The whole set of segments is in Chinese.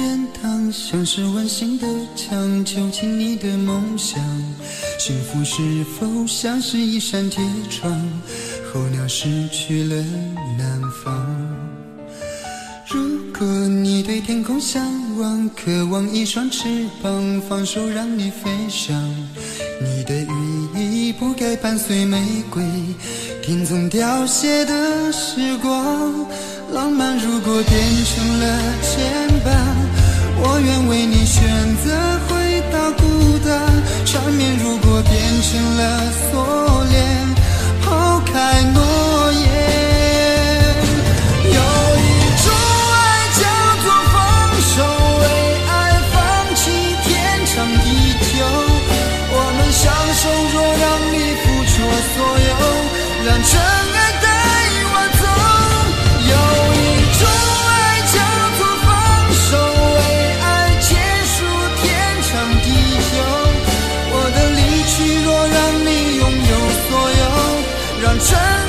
天堂像是温馨的墙，囚禁你的梦想，幸福是否像是一扇铁窗？候鸟失去了南方。如果你对天空向往，渴望一双翅膀，放手让你飞翔。你的羽翼不该伴随玫瑰，听从凋谢的时光。浪漫如果变成了牵绊，我愿为你选择回到孤单。缠绵如果变成了有，让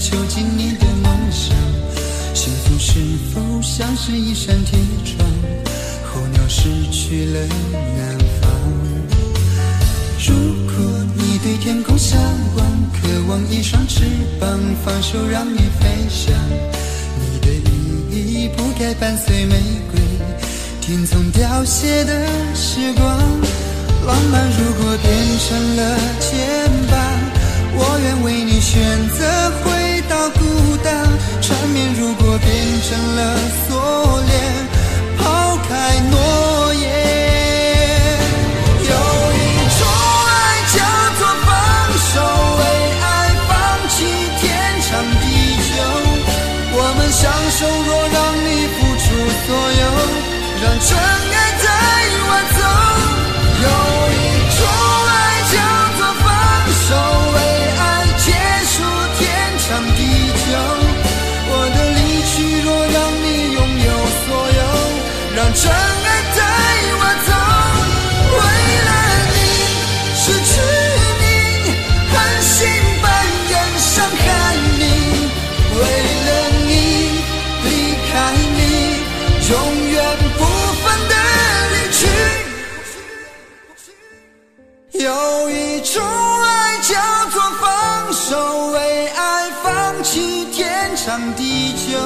囚禁你的梦想，幸福是否像是一扇铁窗？候鸟失去了南方。如果你对天空向往，渴望一双翅膀，放手让你飞翔。你的羽翼不该伴随玫瑰，听从凋谢的时光。浪漫如果变成了牵绊，我愿为你选择回让真爱再挽走，有一种爱叫做放手，为爱结束天长地久。我的离去若让你拥有所有，让真爱再。有一种爱叫做放手，为爱放弃天长地久。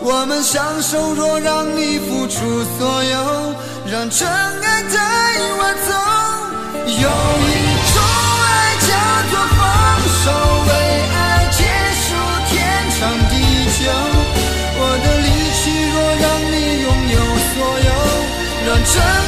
我们相守，若让你付出所有，让真爱带我走。有一种爱叫做放手，为爱结束天长地久。我的离去，若让你拥有所有，让真爱。